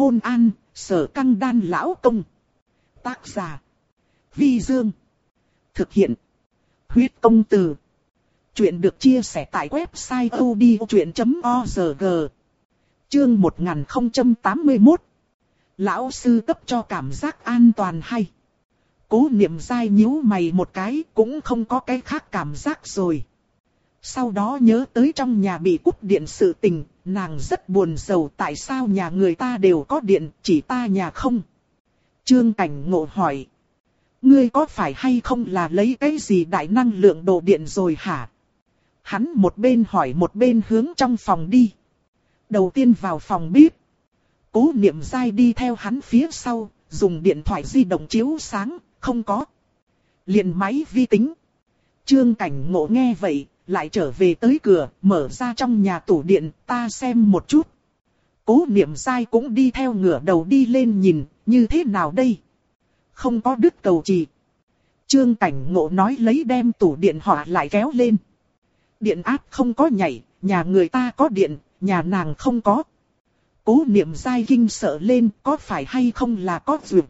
Hôn an, sở căng đan lão công. Tác giả. Vi Dương. Thực hiện. Huyết công từ. Chuyện được chia sẻ tại website odchuyện.org. Chương 1081. Lão sư cấp cho cảm giác an toàn hay. Cố niệm dai nhíu mày một cái cũng không có cái khác cảm giác rồi. Sau đó nhớ tới trong nhà bị cúp điện sự tình, nàng rất buồn sầu tại sao nhà người ta đều có điện, chỉ ta nhà không. Trương Cảnh Ngộ hỏi. Ngươi có phải hay không là lấy cái gì đại năng lượng đồ điện rồi hả? Hắn một bên hỏi một bên hướng trong phòng đi. Đầu tiên vào phòng bếp. Cố niệm dai đi theo hắn phía sau, dùng điện thoại di động chiếu sáng, không có. liền máy vi tính. Trương Cảnh Ngộ nghe vậy, lại trở về tới cửa, mở ra trong nhà tủ điện, ta xem một chút. Cố niệm sai cũng đi theo ngửa đầu đi lên nhìn, như thế nào đây? Không có đứt cầu chỉ. Trương Cảnh Ngộ nói lấy đem tủ điện họa lại kéo lên. Điện áp không có nhảy, nhà người ta có điện, nhà nàng không có. Cố niệm sai kinh sợ lên, có phải hay không là có duyệt.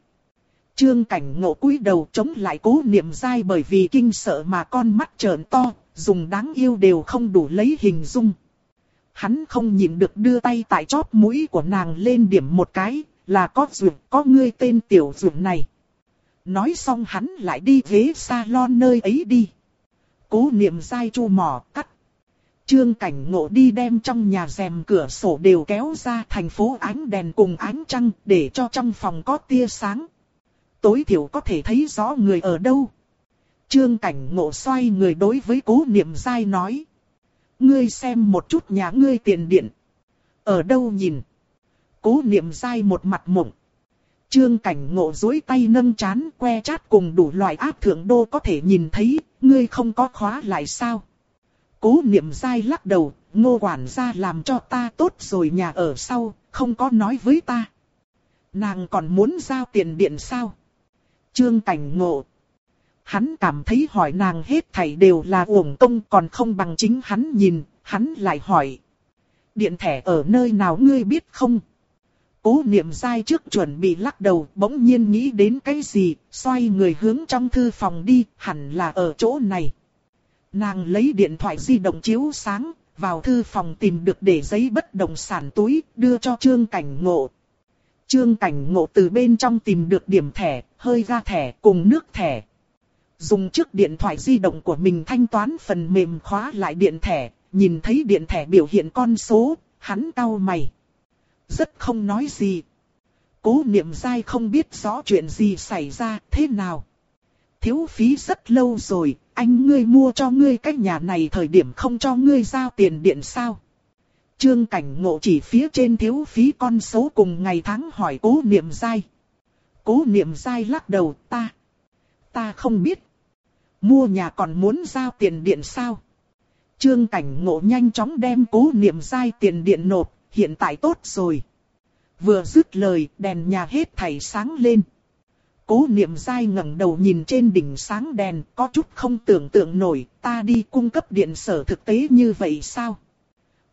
Trương Cảnh Ngộ cúi đầu chống lại cố niệm dai bởi vì kinh sợ mà con mắt trợn to, dùng đáng yêu đều không đủ lấy hình dung. Hắn không nhìn được đưa tay tại chóp mũi của nàng lên điểm một cái, là có duyệt, có ngươi tên tiểu duyệt này. Nói xong hắn lại đi ghế salon nơi ấy đi. Cố niệm dai chu mỏ cắt. Trương cảnh ngộ đi đem trong nhà rèm cửa sổ đều kéo ra thành phố ánh đèn cùng ánh trăng để cho trong phòng có tia sáng. Tối thiểu có thể thấy rõ người ở đâu. Trương cảnh ngộ xoay người đối với cố niệm dai nói. Ngươi xem một chút nhà ngươi tiền điện. Ở đâu nhìn? Cố niệm dai một mặt mộng. Trương cảnh ngộ dối tay nâng chán que chát cùng đủ loại áp thượng đô có thể nhìn thấy, ngươi không có khóa lại sao? Cố niệm dai lắc đầu, ngô quản gia làm cho ta tốt rồi nhà ở sau, không có nói với ta. Nàng còn muốn giao tiền điện sao? Trương cảnh ngộ. Hắn cảm thấy hỏi nàng hết thảy đều là uổng công còn không bằng chính hắn nhìn, hắn lại hỏi. Điện thẻ ở nơi nào ngươi biết không? Cố niệm dai trước chuẩn bị lắc đầu, bỗng nhiên nghĩ đến cái gì, xoay người hướng trong thư phòng đi, hẳn là ở chỗ này. Nàng lấy điện thoại di động chiếu sáng, vào thư phòng tìm được để giấy bất động sản túi, đưa cho Trương Cảnh Ngộ. Trương Cảnh Ngộ từ bên trong tìm được điểm thẻ, hơi ra thẻ cùng nước thẻ. Dùng trước điện thoại di động của mình thanh toán phần mềm khóa lại điện thẻ, nhìn thấy điện thẻ biểu hiện con số, hắn cau mày. Rất không nói gì. Cố niệm dai không biết rõ chuyện gì xảy ra thế nào. Thiếu phí rất lâu rồi, anh ngươi mua cho ngươi cái nhà này thời điểm không cho ngươi giao tiền điện sao. Trương cảnh ngộ chỉ phía trên thiếu phí con số cùng ngày tháng hỏi cố niệm dai. Cố niệm dai lắc đầu ta. Ta không biết. Mua nhà còn muốn giao tiền điện sao? Trương cảnh ngộ nhanh chóng đem cố niệm dai tiền điện nộp, hiện tại tốt rồi. Vừa dứt lời, đèn nhà hết thảy sáng lên. Cố niệm dai ngẩng đầu nhìn trên đỉnh sáng đèn, có chút không tưởng tượng nổi, ta đi cung cấp điện sở thực tế như vậy sao?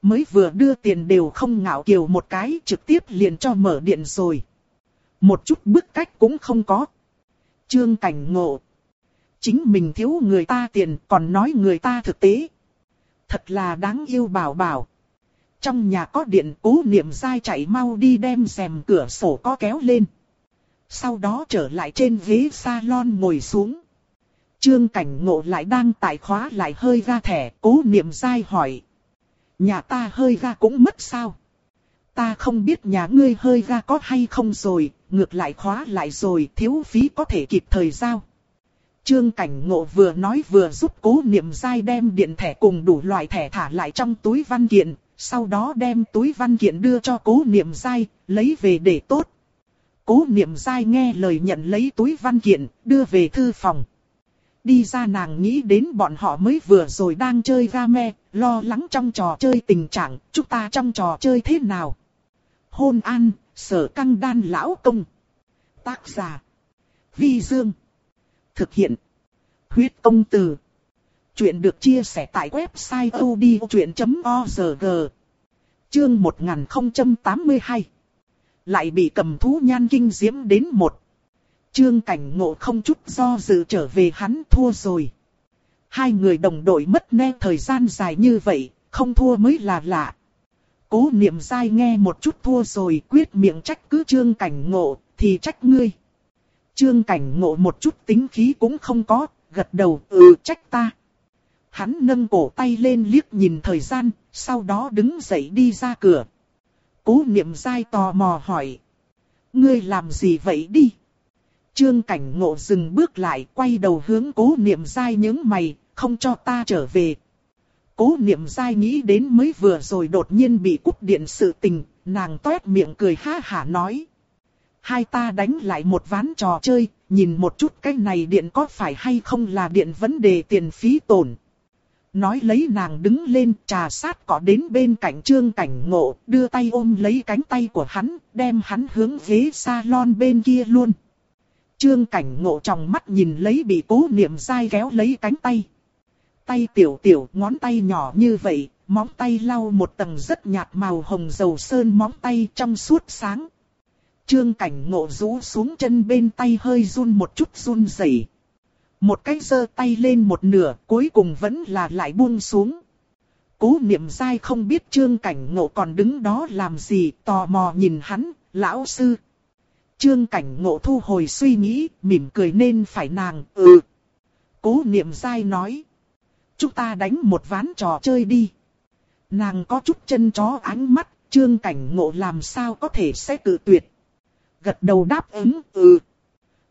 Mới vừa đưa tiền đều không ngạo kiều một cái, trực tiếp liền cho mở điện rồi. Một chút bức cách cũng không có. Trương cảnh ngộ. Chính mình thiếu người ta tiền còn nói người ta thực tế. Thật là đáng yêu bảo bảo. Trong nhà có điện cố niệm dai chạy mau đi đem rèm cửa sổ có kéo lên. Sau đó trở lại trên ghế salon ngồi xuống. Trương cảnh ngộ lại đang tại khóa lại hơi ra thẻ, cố niệm dai hỏi. Nhà ta hơi ra cũng mất sao? Ta không biết nhà ngươi hơi ra có hay không rồi, ngược lại khóa lại rồi, thiếu phí có thể kịp thời giao. Trương Cảnh Ngộ vừa nói vừa giúp cố niệm dai đem điện thẻ cùng đủ loại thẻ thả lại trong túi văn kiện, sau đó đem túi văn kiện đưa cho cố niệm dai, lấy về để tốt. Cố niệm dai nghe lời nhận lấy túi văn kiện, đưa về thư phòng. Đi ra nàng nghĩ đến bọn họ mới vừa rồi đang chơi game, lo lắng trong trò chơi tình trạng, chúng ta trong trò chơi thế nào. Hôn an, sở căng đan lão công. Tác giả. Vi Dương. Thực hiện. Huyết công từ. Chuyện được chia sẻ tại website odchuyện.org. Chương 1082. lại bị cầm thú nhan kinh diễm đến một. Trương cảnh ngộ không chút do dự trở về hắn thua rồi. Hai người đồng đội mất ne thời gian dài như vậy, không thua mới là lạ. Cố niệm dai nghe một chút thua rồi quyết miệng trách cứ trương cảnh ngộ, thì trách ngươi. Trương cảnh ngộ một chút tính khí cũng không có, gật đầu, ừ trách ta. Hắn nâng cổ tay lên liếc nhìn thời gian, sau đó đứng dậy đi ra cửa. Cố niệm dai tò mò hỏi. Ngươi làm gì vậy đi? Trương cảnh ngộ dừng bước lại, quay đầu hướng cố niệm dai những mày, không cho ta trở về. Cố niệm dai nghĩ đến mới vừa rồi đột nhiên bị cúp điện sự tình, nàng toét miệng cười ha hả nói. Hai ta đánh lại một ván trò chơi, nhìn một chút cái này điện có phải hay không là điện vấn đề tiền phí tổn. Nói lấy nàng đứng lên trà sát cỏ đến bên cạnh trương cảnh ngộ, đưa tay ôm lấy cánh tay của hắn, đem hắn hướng ghế salon bên kia luôn. Trương cảnh ngộ trong mắt nhìn lấy bị cố niệm dai kéo lấy cánh tay. Tay tiểu tiểu, ngón tay nhỏ như vậy, móng tay lau một tầng rất nhạt màu hồng dầu sơn móng tay trong suốt sáng. Trương cảnh ngộ rũ xuống chân bên tay hơi run một chút run rẩy. Một cái giơ tay lên một nửa, cuối cùng vẫn là lại buông xuống. Cố niệm dai không biết trương cảnh ngộ còn đứng đó làm gì, tò mò nhìn hắn, lão sư. Trương cảnh ngộ thu hồi suy nghĩ, mỉm cười nên phải nàng, ừ. Cố niệm dai nói. Chúng ta đánh một ván trò chơi đi. Nàng có chút chân chó ánh mắt, trương cảnh ngộ làm sao có thể sẽ tự tuyệt. Gật đầu đáp ứng, ừ.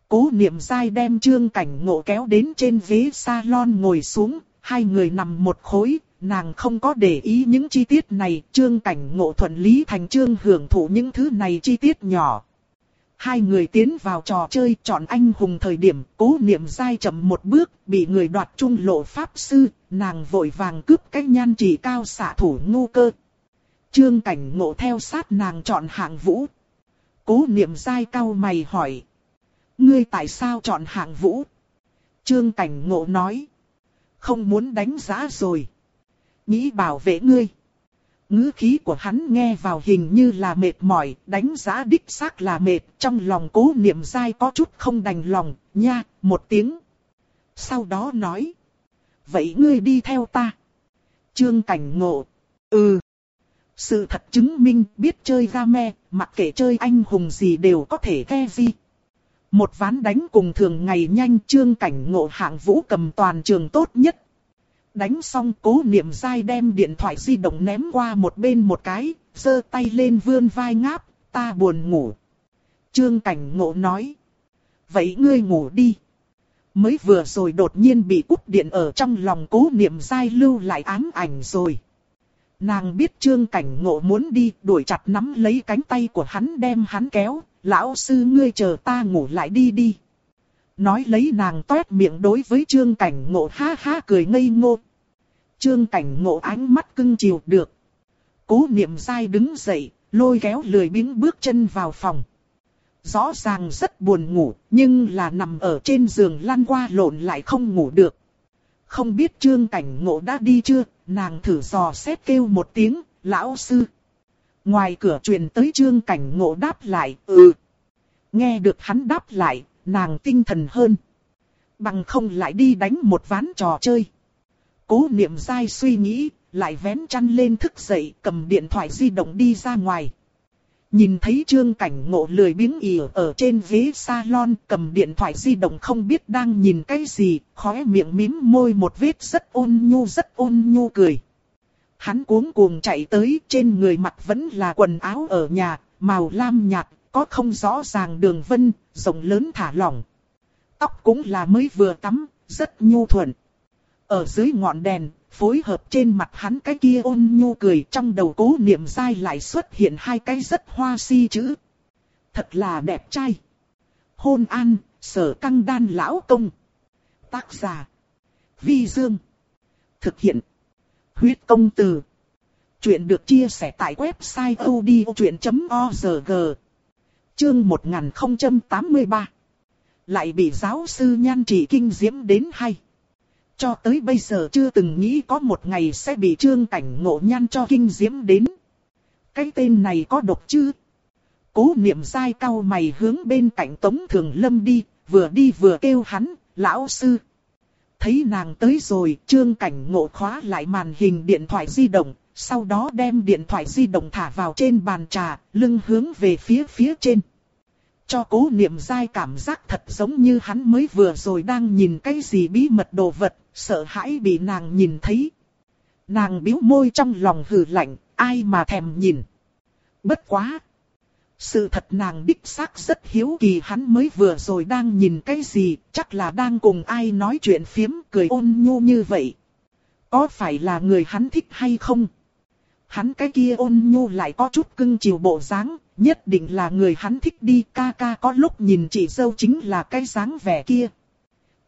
Cố niệm dai đem trương cảnh ngộ kéo đến trên ghế salon ngồi xuống, hai người nằm một khối, nàng không có để ý những chi tiết này, trương cảnh ngộ thuận lý thành trương hưởng thụ những thứ này chi tiết nhỏ. Hai người tiến vào trò chơi chọn anh hùng thời điểm, cố niệm dai chậm một bước, bị người đoạt trung lộ pháp sư, nàng vội vàng cướp cái nhan chỉ cao xạ thủ ngu cơ. Trương cảnh ngộ theo sát nàng chọn hạng vũ. Cố niệm dai cao mày hỏi. Ngươi tại sao chọn hạng vũ? Trương cảnh ngộ nói. Không muốn đánh giá rồi. Nghĩ bảo vệ ngươi ngữ khí của hắn nghe vào hình như là mệt mỏi, đánh giá đích xác là mệt, trong lòng cố niệm dai có chút không đành lòng, nha, một tiếng. Sau đó nói, vậy ngươi đi theo ta. Trương cảnh ngộ, ừ. Sự thật chứng minh biết chơi game, mặc kệ chơi anh hùng gì đều có thể ke vi. Một ván đánh cùng thường ngày nhanh trương cảnh ngộ hạng vũ cầm toàn trường tốt nhất đánh xong cố niệm dai đem điện thoại di động ném qua một bên một cái, giơ tay lên vươn vai ngáp, ta buồn ngủ. Trương Cảnh Ngộ nói. Vậy ngươi ngủ đi. Mới vừa rồi đột nhiên bị cúp điện ở trong lòng cố niệm dai lưu lại ám ảnh rồi. Nàng biết Trương Cảnh Ngộ muốn đi, đuổi chặt nắm lấy cánh tay của hắn đem hắn kéo, lão sư ngươi chờ ta ngủ lại đi đi. Nói lấy nàng toét miệng đối với Trương Cảnh Ngộ ha ha cười ngây ngô, Trương cảnh ngộ ánh mắt cưng chiều được. Cố niệm dai đứng dậy, lôi kéo lười biếng bước chân vào phòng. Rõ ràng rất buồn ngủ, nhưng là nằm ở trên giường lăn qua lộn lại không ngủ được. Không biết trương cảnh ngộ đã đi chưa, nàng thử dò xét kêu một tiếng, lão sư. Ngoài cửa truyền tới trương cảnh ngộ đáp lại, ừ. Nghe được hắn đáp lại, nàng tinh thần hơn. Bằng không lại đi đánh một ván trò chơi. Cố niệm dai suy nghĩ, lại vén chăn lên thức dậy cầm điện thoại di động đi ra ngoài. Nhìn thấy trương cảnh ngộ lười biếng ỉ ở trên ghế salon cầm điện thoại di động không biết đang nhìn cái gì, khóe miệng mím môi một vết rất ôn nhu rất ôn nhu cười. Hắn cuống cuồng chạy tới trên người mặt vẫn là quần áo ở nhà, màu lam nhạt, có không rõ ràng đường vân, rộng lớn thả lỏng. Tóc cũng là mới vừa tắm, rất nhu thuận. Ở dưới ngọn đèn, phối hợp trên mặt hắn cái kia ôn nhu cười trong đầu cố niệm dai lại xuất hiện hai cái rất hoa si chữ. Thật là đẹp trai. Hôn an, sở căng đan lão công. Tác giả. Vi Dương. Thực hiện. Huyết công từ. Chuyện được chia sẻ tại website odchuyện.org. Chương 1083. Lại bị giáo sư nhan trị kinh diễm đến hay. Cho tới bây giờ chưa từng nghĩ có một ngày sẽ bị trương cảnh ngộ nhan cho kinh diễm đến. Cái tên này có độc chứ? Cố niệm dai cao mày hướng bên cạnh Tống Thường Lâm đi, vừa đi vừa kêu hắn, lão sư. Thấy nàng tới rồi, trương cảnh ngộ khóa lại màn hình điện thoại di động, sau đó đem điện thoại di động thả vào trên bàn trà, lưng hướng về phía phía trên. Cho cố niệm dai cảm giác thật giống như hắn mới vừa rồi đang nhìn cái gì bí mật đồ vật, sợ hãi bị nàng nhìn thấy. Nàng biếu môi trong lòng hừ lạnh, ai mà thèm nhìn. Bất quá. Sự thật nàng đích xác rất hiếu kỳ hắn mới vừa rồi đang nhìn cái gì, chắc là đang cùng ai nói chuyện phiếm cười ôn nhu như vậy. Có phải là người hắn thích hay không? Hắn cái kia ôn nhu lại có chút cưng chiều bộ dáng, nhất định là người hắn thích đi ca ca có lúc nhìn chị dâu chính là cái dáng vẻ kia.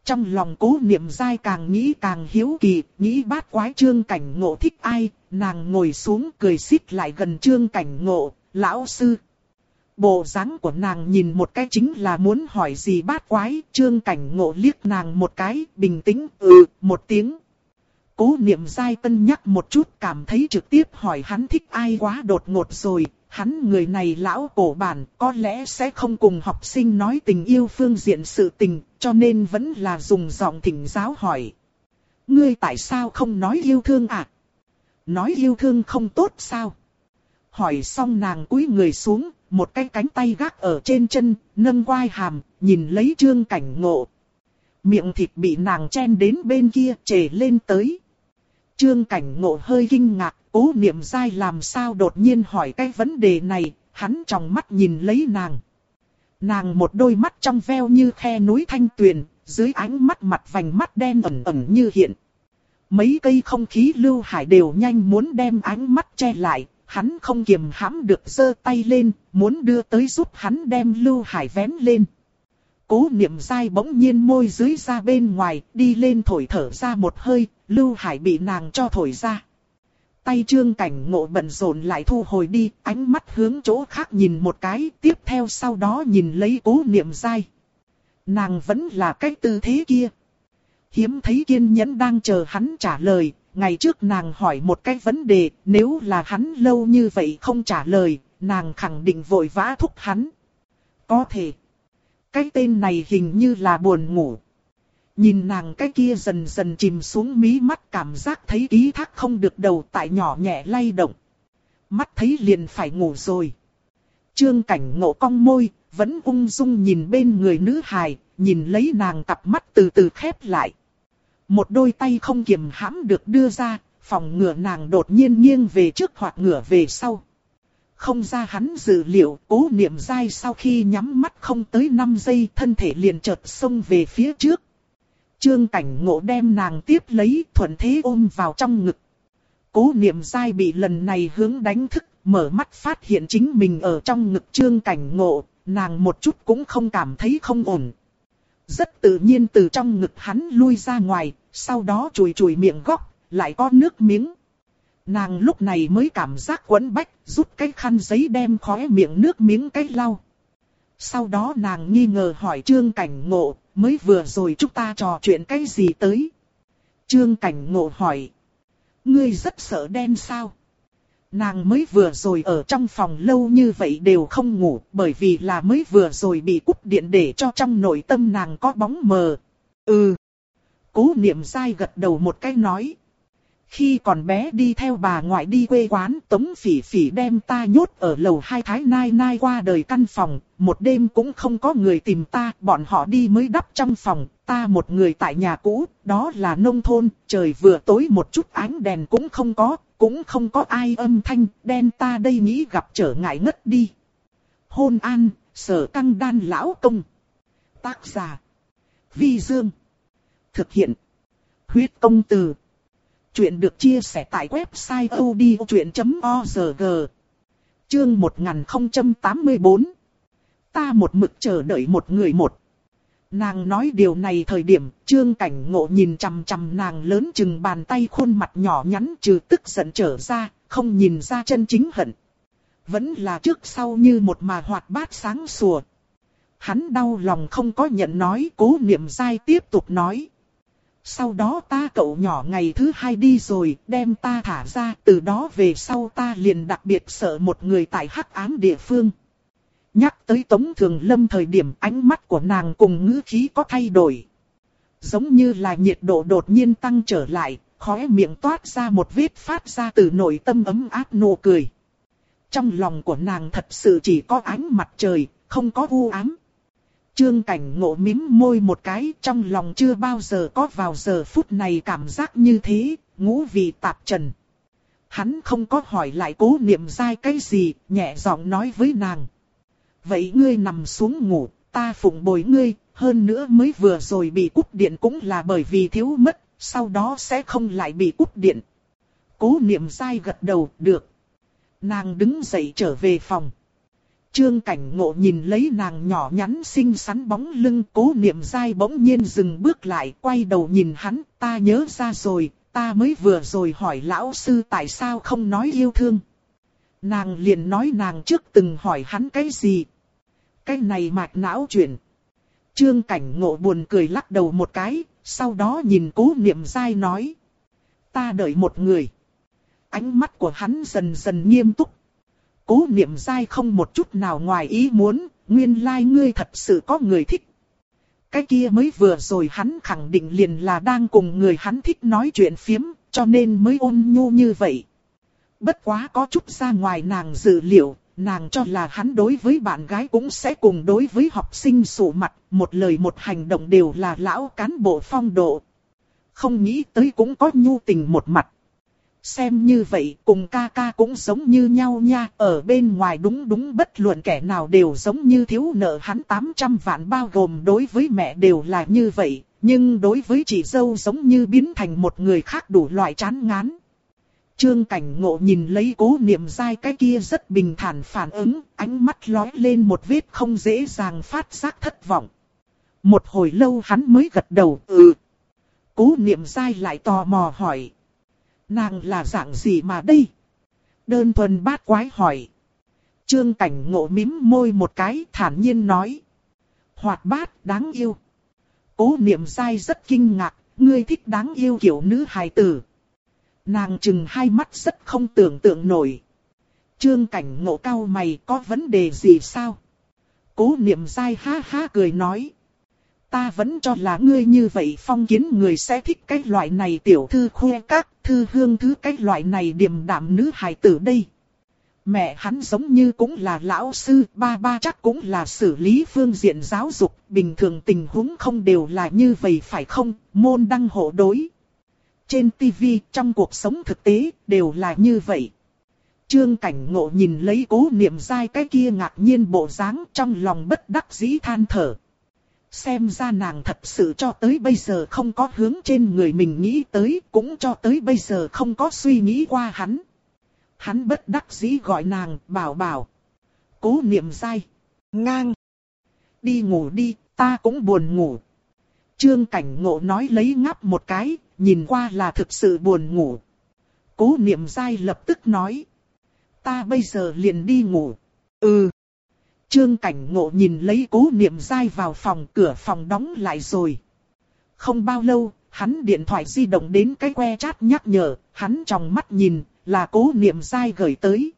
Trong lòng cố niệm dai càng nghĩ càng hiếu kỳ, nghĩ bát quái trương cảnh ngộ thích ai, nàng ngồi xuống cười xít lại gần trương cảnh ngộ, lão sư. Bộ dáng của nàng nhìn một cái chính là muốn hỏi gì bát quái, trương cảnh ngộ liếc nàng một cái, bình tĩnh, ừ, một tiếng. Cố niệm dai cân nhắc một chút cảm thấy trực tiếp hỏi hắn thích ai quá đột ngột rồi, hắn người này lão cổ bản có lẽ sẽ không cùng học sinh nói tình yêu phương diện sự tình, cho nên vẫn là dùng giọng thỉnh giáo hỏi. Ngươi tại sao không nói yêu thương à? Nói yêu thương không tốt sao? Hỏi xong nàng cúi người xuống, một cái cánh tay gác ở trên chân, nâng quai hàm, nhìn lấy trương cảnh ngộ. Miệng thịt bị nàng chen đến bên kia, trề lên tới. Trương cảnh ngộ hơi kinh ngạc, cố niệm dai làm sao đột nhiên hỏi cái vấn đề này, hắn trong mắt nhìn lấy nàng. Nàng một đôi mắt trong veo như khe núi thanh tuyền, dưới ánh mắt mặt vành mắt đen ẩn ẩn như hiện. Mấy cây không khí lưu hải đều nhanh muốn đem ánh mắt che lại, hắn không kiềm hãm được giơ tay lên, muốn đưa tới giúp hắn đem lưu hải vén lên. Cố niệm dai bỗng nhiên môi dưới ra bên ngoài, đi lên thổi thở ra một hơi, lưu hải bị nàng cho thổi ra. Tay trương cảnh ngộ bận rộn lại thu hồi đi, ánh mắt hướng chỗ khác nhìn một cái, tiếp theo sau đó nhìn lấy cố niệm dai. Nàng vẫn là cái tư thế kia. Hiếm thấy kiên nhẫn đang chờ hắn trả lời, ngày trước nàng hỏi một cái vấn đề, nếu là hắn lâu như vậy không trả lời, nàng khẳng định vội vã thúc hắn. Có thể. Cái tên này hình như là buồn ngủ. Nhìn nàng cái kia dần dần chìm xuống mí mắt cảm giác thấy ký thác không được đầu tại nhỏ nhẹ lay động. Mắt thấy liền phải ngủ rồi. Trương cảnh ngộ cong môi, vẫn ung dung nhìn bên người nữ hài, nhìn lấy nàng cặp mắt từ từ khép lại. Một đôi tay không kiềm hãm được đưa ra, phòng ngừa nàng đột nhiên nghiêng về trước hoặc ngửa về sau. Không ra hắn dự liệu, cố niệm dai sau khi nhắm mắt không tới 5 giây thân thể liền chợt xông về phía trước. Trương cảnh ngộ đem nàng tiếp lấy thuận thế ôm vào trong ngực. Cố niệm dai bị lần này hướng đánh thức, mở mắt phát hiện chính mình ở trong ngực trương cảnh ngộ, nàng một chút cũng không cảm thấy không ổn. Rất tự nhiên từ trong ngực hắn lui ra ngoài, sau đó chùi chùi miệng góc, lại có nước miếng. Nàng lúc này mới cảm giác quấn bách, rút cái khăn giấy đem khóe miệng nước miếng cái lau. Sau đó nàng nghi ngờ hỏi Trương Cảnh Ngộ, mới vừa rồi chúng ta trò chuyện cái gì tới? Trương Cảnh Ngộ hỏi. Ngươi rất sợ đen sao? Nàng mới vừa rồi ở trong phòng lâu như vậy đều không ngủ bởi vì là mới vừa rồi bị cúp điện để cho trong nội tâm nàng có bóng mờ. Ừ. Cố niệm dai gật đầu một cái nói. Khi còn bé đi theo bà ngoại đi quê quán, Tống Phỉ Phỉ đem ta nhốt ở lầu hai thái nai nai qua đời căn phòng, một đêm cũng không có người tìm ta, bọn họ đi mới đắp trong phòng, ta một người tại nhà cũ, đó là nông thôn, trời vừa tối một chút ánh đèn cũng không có, cũng không có ai âm thanh, đen ta đây nghĩ gặp trở ngại ngất đi. Hôn an, sở căng đan lão công. Tác giả. Vi Dương. Thực hiện. Huyết công từ. Chuyện được chia sẻ tại website odchuyện.org Chương 1084 Ta một mực chờ đợi một người một. Nàng nói điều này thời điểm, trương cảnh ngộ nhìn chằm chằm nàng lớn chừng bàn tay khuôn mặt nhỏ nhắn trừ tức giận trở ra, không nhìn ra chân chính hận. Vẫn là trước sau như một mà hoạt bát sáng sủa. Hắn đau lòng không có nhận nói, cố niệm dai tiếp tục nói. Sau đó ta cậu nhỏ ngày thứ hai đi rồi, đem ta thả ra, từ đó về sau ta liền đặc biệt sợ một người tại hắc ám địa phương. Nhắc tới Tống Thường Lâm thời điểm ánh mắt của nàng cùng ngữ khí có thay đổi. Giống như là nhiệt độ đột nhiên tăng trở lại, khóe miệng toát ra một vết phát ra từ nội tâm ấm áp nụ cười. Trong lòng của nàng thật sự chỉ có ánh mặt trời, không có u ám. Trương cảnh ngộ mím môi một cái trong lòng chưa bao giờ có vào giờ phút này cảm giác như thế, ngũ vị tạp trần. Hắn không có hỏi lại cố niệm dai cái gì, nhẹ giọng nói với nàng. Vậy ngươi nằm xuống ngủ, ta phụng bồi ngươi, hơn nữa mới vừa rồi bị cúp điện cũng là bởi vì thiếu mất, sau đó sẽ không lại bị cúp điện. Cố niệm dai gật đầu, được. Nàng đứng dậy trở về phòng. Trương cảnh ngộ nhìn lấy nàng nhỏ nhắn xinh xắn bóng lưng cố niệm dai bỗng nhiên dừng bước lại quay đầu nhìn hắn ta nhớ ra rồi ta mới vừa rồi hỏi lão sư tại sao không nói yêu thương. Nàng liền nói nàng trước từng hỏi hắn cái gì. Cái này mạch não chuyển. Trương cảnh ngộ buồn cười lắc đầu một cái, sau đó nhìn cố niệm dai nói. Ta đợi một người. Ánh mắt của hắn dần dần nghiêm túc. Cố niệm dai không một chút nào ngoài ý muốn, nguyên lai like ngươi thật sự có người thích. Cái kia mới vừa rồi hắn khẳng định liền là đang cùng người hắn thích nói chuyện phiếm, cho nên mới ôn nhu như vậy. Bất quá có chút ra ngoài nàng dự liệu, nàng cho là hắn đối với bạn gái cũng sẽ cùng đối với học sinh sụ mặt, một lời một hành động đều là lão cán bộ phong độ. Không nghĩ tới cũng có nhu tình một mặt. Xem như vậy cùng ca ca cũng giống như nhau nha, ở bên ngoài đúng đúng bất luận kẻ nào đều giống như thiếu nợ hắn 800 vạn bao gồm đối với mẹ đều là như vậy, nhưng đối với chị dâu giống như biến thành một người khác đủ loại chán ngán. Trương cảnh ngộ nhìn lấy cố niệm dai cái kia rất bình thản phản ứng, ánh mắt lói lên một vết không dễ dàng phát giác thất vọng. Một hồi lâu hắn mới gật đầu, ừ. Cố niệm dai lại tò mò hỏi. Nàng là dạng gì mà đây? Đơn thuần bát quái hỏi. Trương cảnh ngộ mím môi một cái thản nhiên nói. Hoạt bát đáng yêu. Cố niệm dai rất kinh ngạc, ngươi thích đáng yêu kiểu nữ hài tử. Nàng chừng hai mắt rất không tưởng tượng nổi. Trương cảnh ngộ cao mày có vấn đề gì sao? Cố niệm dai ha ha cười nói. Ta vẫn cho là ngươi như vậy phong kiến người sẽ thích cái loại này tiểu thư khuê các thư hương thứ cái loại này điềm đạm nữ hài tử đây. Mẹ hắn giống như cũng là lão sư, ba ba chắc cũng là xử lý phương diện giáo dục, bình thường tình huống không đều là như vậy phải không, môn đăng hộ đối. Trên TV, trong cuộc sống thực tế, đều là như vậy. Trương cảnh ngộ nhìn lấy cố niệm dai cái kia ngạc nhiên bộ dáng trong lòng bất đắc dĩ than thở. Xem ra nàng thật sự cho tới bây giờ không có hướng trên người mình nghĩ tới, cũng cho tới bây giờ không có suy nghĩ qua hắn. Hắn bất đắc dĩ gọi nàng, bảo bảo. Cố niệm dai. Ngang. Đi ngủ đi, ta cũng buồn ngủ. Trương cảnh ngộ nói lấy ngáp một cái, nhìn qua là thực sự buồn ngủ. Cố niệm dai lập tức nói. Ta bây giờ liền đi ngủ. Ừ. Trương cảnh ngộ nhìn lấy cố niệm dai vào phòng cửa phòng đóng lại rồi. Không bao lâu, hắn điện thoại di động đến cái que chat nhắc nhở, hắn trong mắt nhìn, là cố niệm dai gửi tới.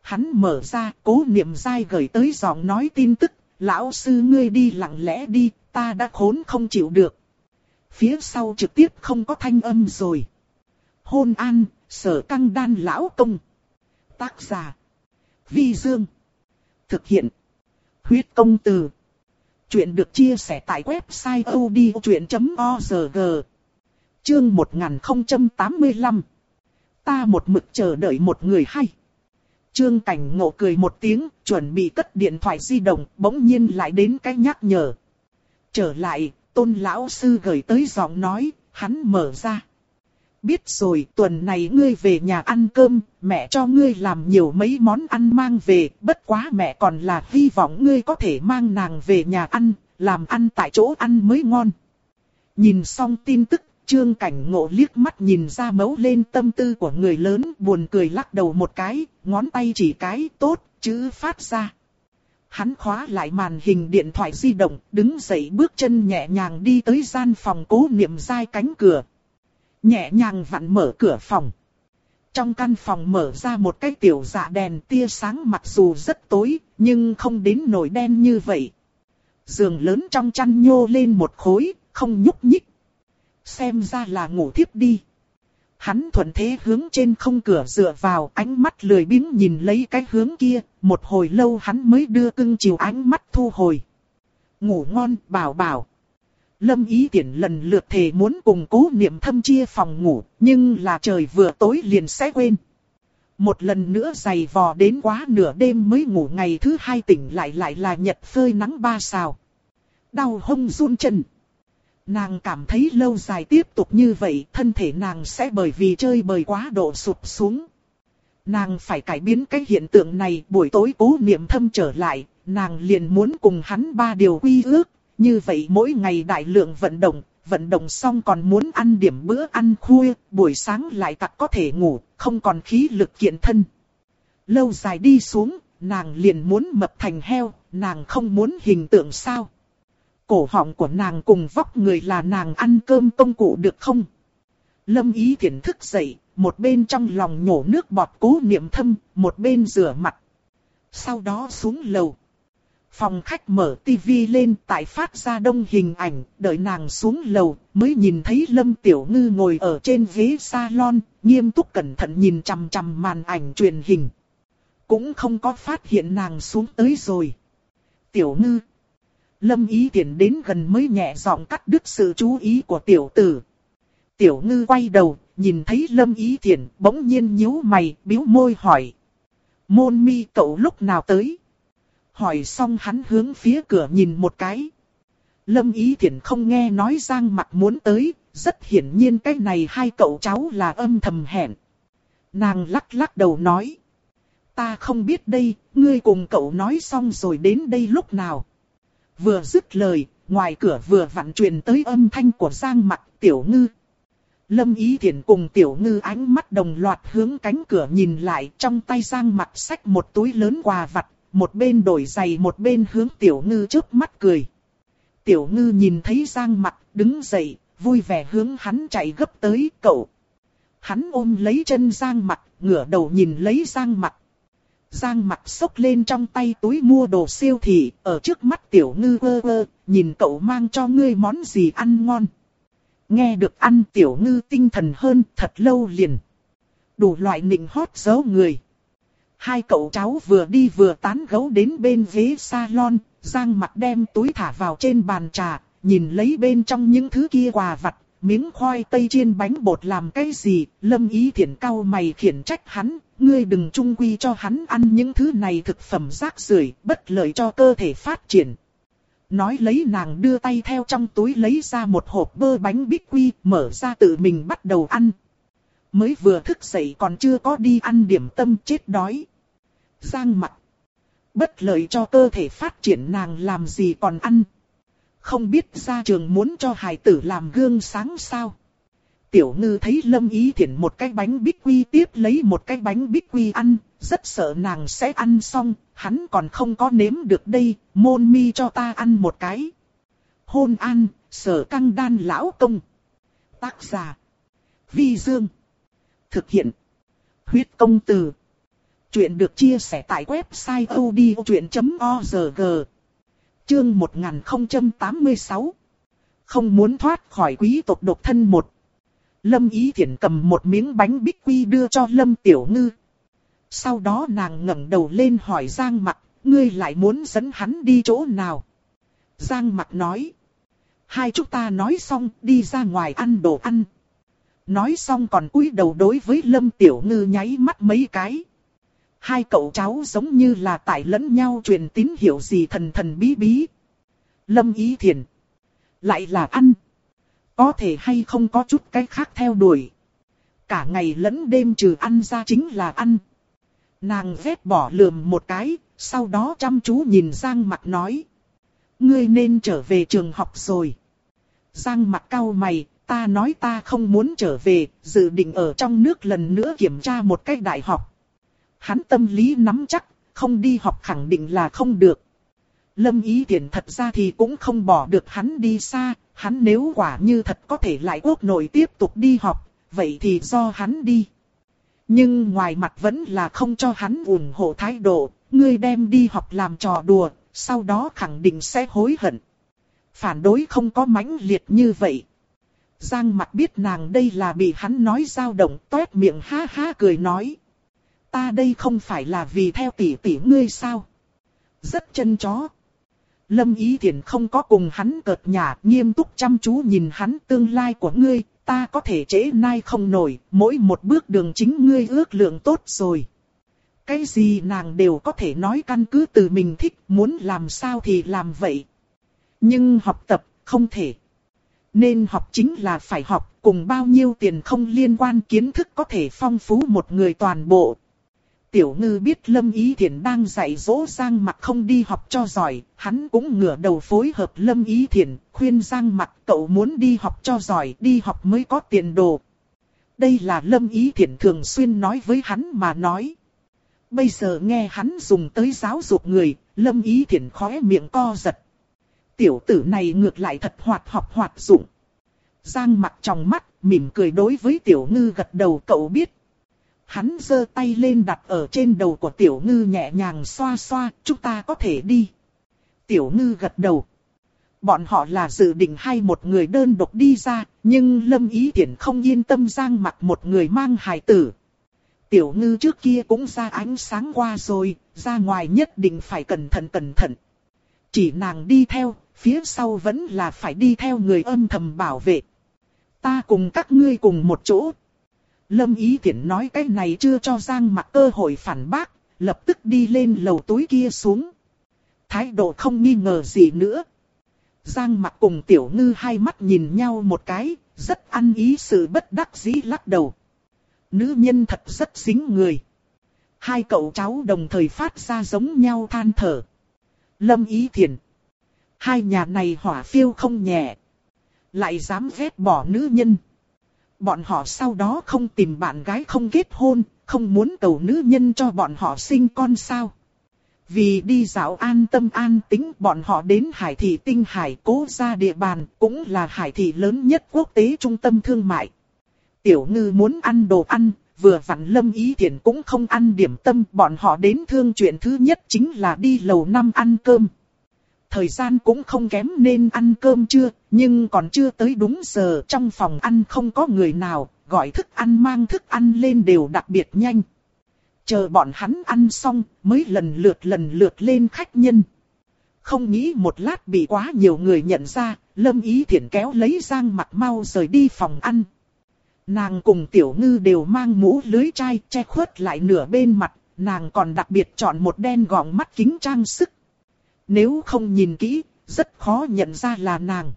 Hắn mở ra, cố niệm dai gửi tới giọng nói tin tức, lão sư ngươi đi lặng lẽ đi, ta đã khốn không chịu được. Phía sau trực tiếp không có thanh âm rồi. Hôn an, sở căng đan lão công. Tác giả. Vi Dương. Thực hiện. Huyết công từ. Chuyện được chia sẻ tại website odchuyện.org. Chương 1085. Ta một mực chờ đợi một người hay. Trương Cảnh Ngộ cười một tiếng, chuẩn bị cất điện thoại di động, bỗng nhiên lại đến cái nhắc nhở. Trở lại, tôn lão sư gửi tới giọng nói, hắn mở ra biết rồi tuần này ngươi về nhà ăn cơm, mẹ cho ngươi làm nhiều mấy món ăn mang về, bất quá mẹ còn là hy vọng ngươi có thể mang nàng về nhà ăn, làm ăn tại chỗ ăn mới ngon. Nhìn xong tin tức, trương cảnh ngộ liếc mắt nhìn ra mấu lên tâm tư của người lớn, buồn cười lắc đầu một cái, ngón tay chỉ cái, tốt, chữ phát ra. Hắn khóa lại màn hình điện thoại di động, đứng dậy bước chân nhẹ nhàng đi tới gian phòng cố niệm dai cánh cửa nhẹ nhàng vặn mở cửa phòng. trong căn phòng mở ra một cái tiểu dạ đèn tia sáng mặc dù rất tối, nhưng không đến nổi đen như vậy. Giường lớn trong chăn nhô lên một khối, không nhúc nhích. Xem ra là ngủ thiếp đi. Hắn thuận thế hướng trên không cửa dựa vào ánh mắt lười biếng nhìn lấy cái hướng kia, một hồi lâu hắn mới đưa cưng chiều ánh mắt thu hồi. Ngủ ngon, bảo bảo. Lâm ý tiện lần lượt thề muốn cùng cố niệm thâm chia phòng ngủ, nhưng là trời vừa tối liền sẽ quên. Một lần nữa giày vò đến quá nửa đêm mới ngủ ngày thứ hai tỉnh lại lại là nhật phơi nắng ba sao. Đau hông run chân. Nàng cảm thấy lâu dài tiếp tục như vậy thân thể nàng sẽ bởi vì chơi bời quá độ sụp xuống. Nàng phải cải biến cái hiện tượng này buổi tối cố niệm thâm trở lại, nàng liền muốn cùng hắn ba điều quy ước, như vậy mỗi ngày đại lượng vận động, vận động xong còn muốn ăn điểm bữa ăn khuya, buổi sáng lại tặc có thể ngủ, không còn khí lực kiện thân. Lâu dài đi xuống, nàng liền muốn mập thành heo, nàng không muốn hình tượng sao. Cổ họng của nàng cùng vóc người là nàng ăn cơm công cụ được không? Lâm ý thiện thức dậy, một bên trong lòng nhổ nước bọt cố niệm thâm, một bên rửa mặt. Sau đó xuống lầu. Phòng khách mở tivi lên tại phát ra đông hình ảnh, đợi nàng xuống lầu, mới nhìn thấy Lâm Tiểu Ngư ngồi ở trên ghế salon, nghiêm túc cẩn thận nhìn chằm chằm màn ảnh truyền hình. Cũng không có phát hiện nàng xuống tới rồi. Tiểu Ngư. Lâm ý tiện đến gần mới nhẹ giọng cắt đứt sự chú ý của tiểu tử. Tiểu Ngư quay đầu, nhìn thấy Lâm ý tiện, bỗng nhiên nhíu mày, biếu môi hỏi. Môn mi cậu lúc nào tới? Hỏi xong hắn hướng phía cửa nhìn một cái. Lâm Ý Thiển không nghe nói Giang mặt muốn tới, rất hiển nhiên cái này hai cậu cháu là âm thầm hẹn. Nàng lắc lắc đầu nói. Ta không biết đây, ngươi cùng cậu nói xong rồi đến đây lúc nào. Vừa dứt lời, ngoài cửa vừa vặn truyền tới âm thanh của Giang mặt tiểu ngư. Lâm Ý Thiển cùng tiểu ngư ánh mắt đồng loạt hướng cánh cửa nhìn lại trong tay Giang mặt xách một túi lớn quà vặt một bên đổi giày một bên hướng tiểu ngư trước mắt cười. Tiểu ngư nhìn thấy Giang mặt, đứng dậy, vui vẻ hướng hắn chạy gấp tới cậu. Hắn ôm lấy chân Giang mặt, ngửa đầu nhìn lấy Giang mặt. Giang mặt xốc lên trong tay túi mua đồ siêu thị, ở trước mắt tiểu ngư vơ vơ, nhìn cậu mang cho ngươi món gì ăn ngon. Nghe được ăn tiểu ngư tinh thần hơn thật lâu liền. Đủ loại nịnh hót giấu người. Hai cậu cháu vừa đi vừa tán gấu đến bên ghế salon, Giang mặt đem túi thả vào trên bàn trà, nhìn lấy bên trong những thứ kia quà vặt, miếng khoai tây chiên bánh bột làm cái gì, lâm ý thiện cao mày khiển trách hắn, ngươi đừng trung quy cho hắn ăn những thứ này thực phẩm rác rưởi bất lợi cho cơ thể phát triển. Nói lấy nàng đưa tay theo trong túi lấy ra một hộp bơ bánh bích quy, mở ra tự mình bắt đầu ăn. Mới vừa thức dậy còn chưa có đi ăn điểm tâm chết đói. Giang mặt. Bất lợi cho cơ thể phát triển nàng làm gì còn ăn. Không biết ra trường muốn cho hài tử làm gương sáng sao. Tiểu ngư thấy lâm ý thiện một cái bánh bích quy tiếp lấy một cái bánh bích quy ăn, rất sợ nàng sẽ ăn xong, hắn còn không có nếm được đây, môn mi cho ta ăn một cái. Hôn an, sở căng đan lão công. Tác giả. Vi Dương. Thực hiện. Huyết công từ. Chuyện được chia sẻ tại website odchuyện.org Chương 1086 Không muốn thoát khỏi quý tộc độc thân một Lâm Ý Thiển cầm một miếng bánh bích quy đưa cho Lâm Tiểu Ngư. Sau đó nàng ngẩng đầu lên hỏi Giang Mặc, ngươi lại muốn dẫn hắn đi chỗ nào? Giang Mặc nói. Hai chúng ta nói xong đi ra ngoài ăn đồ ăn. Nói xong còn cúi đầu đối với Lâm Tiểu Ngư nháy mắt mấy cái. Hai cậu cháu giống như là tại lẫn nhau truyền tín hiệu gì thần thần bí bí. Lâm ý thiền. Lại là ăn. Có thể hay không có chút cái khác theo đuổi. Cả ngày lẫn đêm trừ ăn ra chính là ăn. Nàng ghét bỏ lườm một cái, sau đó chăm chú nhìn Giang mặt nói. Ngươi nên trở về trường học rồi. Giang mặt cau mày, ta nói ta không muốn trở về, dự định ở trong nước lần nữa kiểm tra một cách đại học. Hắn tâm lý nắm chắc, không đi học khẳng định là không được. Lâm ý tiện thật ra thì cũng không bỏ được hắn đi xa, hắn nếu quả như thật có thể lại quốc nội tiếp tục đi học, vậy thì do hắn đi. Nhưng ngoài mặt vẫn là không cho hắn ủng hộ thái độ, ngươi đem đi học làm trò đùa, sau đó khẳng định sẽ hối hận. Phản đối không có mãnh liệt như vậy. Giang mặt biết nàng đây là bị hắn nói dao động toét miệng ha ha cười nói. Ta đây không phải là vì theo tỷ tỷ ngươi sao? Rất chân chó. Lâm Ý Thiển không có cùng hắn cợt nhả, nghiêm túc chăm chú nhìn hắn tương lai của ngươi, ta có thể trễ nay không nổi, mỗi một bước đường chính ngươi ước lượng tốt rồi. Cái gì nàng đều có thể nói căn cứ từ mình thích, muốn làm sao thì làm vậy. Nhưng học tập, không thể. Nên học chính là phải học, cùng bao nhiêu tiền không liên quan kiến thức có thể phong phú một người toàn bộ. Tiểu ngư biết Lâm Ý Thiển đang dạy dỗ Giang Mặc không đi học cho giỏi, hắn cũng ngửa đầu phối hợp Lâm Ý Thiển, khuyên Giang Mặc cậu muốn đi học cho giỏi, đi học mới có tiền đồ. Đây là Lâm Ý Thiển thường xuyên nói với hắn mà nói. Bây giờ nghe hắn dùng tới giáo dục người, Lâm Ý Thiển khóe miệng co giật. Tiểu tử này ngược lại thật hoạt học hoạt dụng. Giang mặt trong mắt, mỉm cười đối với Tiểu Ngư gật đầu cậu biết Hắn giơ tay lên đặt ở trên đầu của tiểu ngư nhẹ nhàng xoa xoa, chúng ta có thể đi. Tiểu ngư gật đầu. Bọn họ là dự định hai một người đơn độc đi ra, nhưng Lâm Ý Tiễn không yên tâm giang mặt một người mang hài tử. Tiểu ngư trước kia cũng ra ánh sáng qua rồi, ra ngoài nhất định phải cẩn thận cẩn thận. Chỉ nàng đi theo, phía sau vẫn là phải đi theo người âm thầm bảo vệ. Ta cùng các ngươi cùng một chỗ, Lâm Ý Thiển nói cái này chưa cho Giang mặt cơ hội phản bác, lập tức đi lên lầu túi kia xuống. Thái độ không nghi ngờ gì nữa. Giang mặt cùng Tiểu Ngư hai mắt nhìn nhau một cái, rất ăn ý sự bất đắc dĩ lắc đầu. Nữ nhân thật rất dính người. Hai cậu cháu đồng thời phát ra giống nhau than thở. Lâm Ý Thiển. Hai nhà này hỏa phiêu không nhẹ. Lại dám ghét bỏ nữ nhân. Bọn họ sau đó không tìm bạn gái không kết hôn, không muốn cầu nữ nhân cho bọn họ sinh con sao. Vì đi dạo an tâm an tính bọn họ đến hải thị tinh hải cố ra địa bàn cũng là hải thị lớn nhất quốc tế trung tâm thương mại. Tiểu ngư muốn ăn đồ ăn, vừa vặn lâm ý thiện cũng không ăn điểm tâm bọn họ đến thương chuyện thứ nhất chính là đi lầu năm ăn cơm thời gian cũng không kém nên ăn cơm chưa, nhưng còn chưa tới đúng giờ trong phòng ăn không có người nào, gọi thức ăn mang thức ăn lên đều đặc biệt nhanh. Chờ bọn hắn ăn xong mới lần lượt lần lượt lên khách nhân. Không nghĩ một lát bị quá nhiều người nhận ra, Lâm Ý Thiển kéo lấy Giang mặt mau rời đi phòng ăn. Nàng cùng Tiểu Ngư đều mang mũ lưới chai che khuất lại nửa bên mặt, nàng còn đặc biệt chọn một đen gọng mắt kính trang sức nếu không nhìn kỹ, rất khó nhận ra là nàng.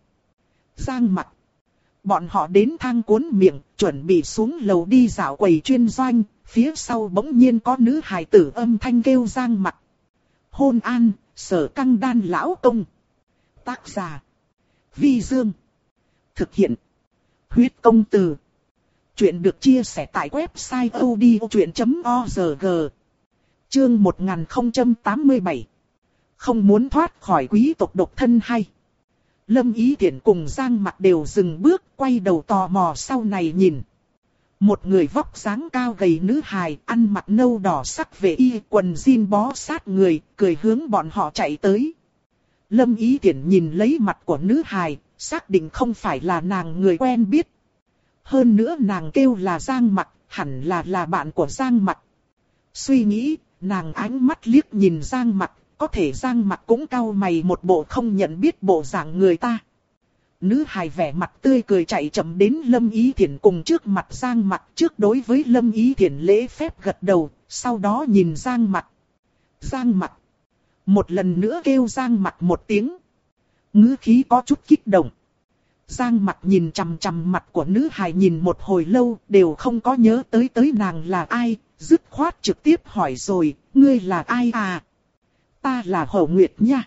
Giang mặt. Bọn họ đến thang cuốn miệng, chuẩn bị xuống lầu đi dạo quầy chuyên doanh, phía sau bỗng nhiên có nữ hài tử âm thanh kêu giang mặt. Hôn an, sở căng đan lão công. Tác giả. Vi Dương. Thực hiện. Huyết công từ. Chuyện được chia sẻ tại website odchuyện.org. Chương 1087 không muốn thoát khỏi quý tộc độc thân hay. Lâm Ý Thiển cùng Giang Mặc đều dừng bước, quay đầu tò mò sau này nhìn. Một người vóc dáng cao gầy nữ hài, ăn mặc nâu đỏ sắc về y quần jean bó sát người, cười hướng bọn họ chạy tới. Lâm Ý Thiển nhìn lấy mặt của nữ hài, xác định không phải là nàng người quen biết. Hơn nữa nàng kêu là Giang Mặc hẳn là là bạn của Giang Mặc Suy nghĩ, nàng ánh mắt liếc nhìn Giang Mặc có thể giang mặt cũng cau mày một bộ không nhận biết bộ dạng người ta. Nữ hài vẻ mặt tươi cười chạy chậm đến Lâm Ý Thiển cùng trước mặt Giang mặt trước đối với Lâm Ý Thiển lễ phép gật đầu, sau đó nhìn Giang mặt. Giang mặt. Một lần nữa kêu Giang mặt một tiếng. ngữ khí có chút kích động. Giang mặt nhìn chằm chằm mặt của nữ hài nhìn một hồi lâu đều không có nhớ tới tới nàng là ai, dứt khoát trực tiếp hỏi rồi, ngươi là ai à? Ta là Hồ Nguyệt Nha.